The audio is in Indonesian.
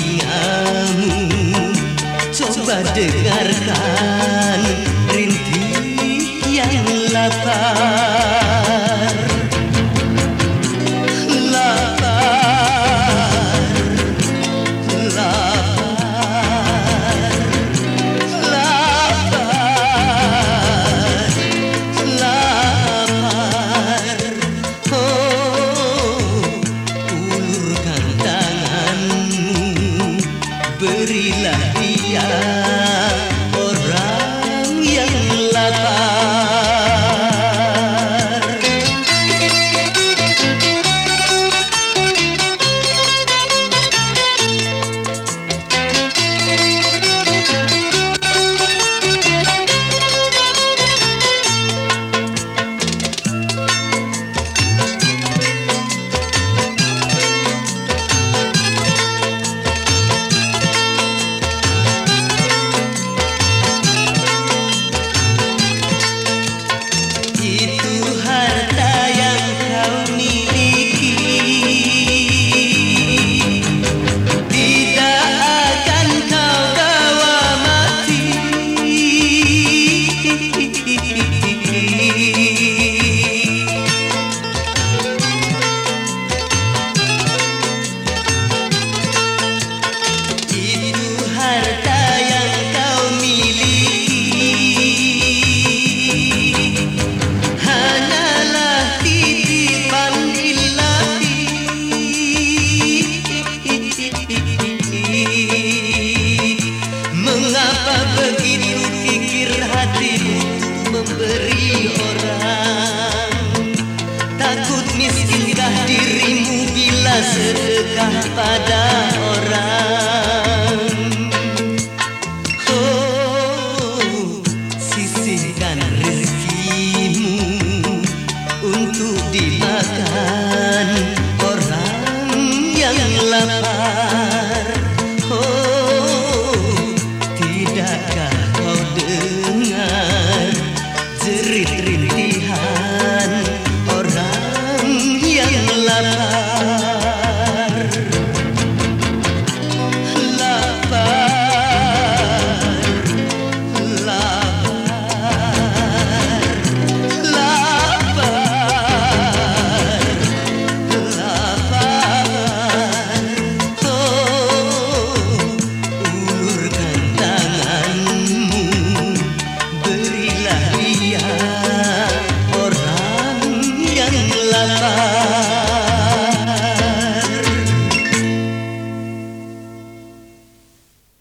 duniamu Coba dengarkan rintih yang lapar eat Mengapa begitu pikir hatimu memberi orang? Takut miskinkah dirimu bila sedekah pada Rit. la la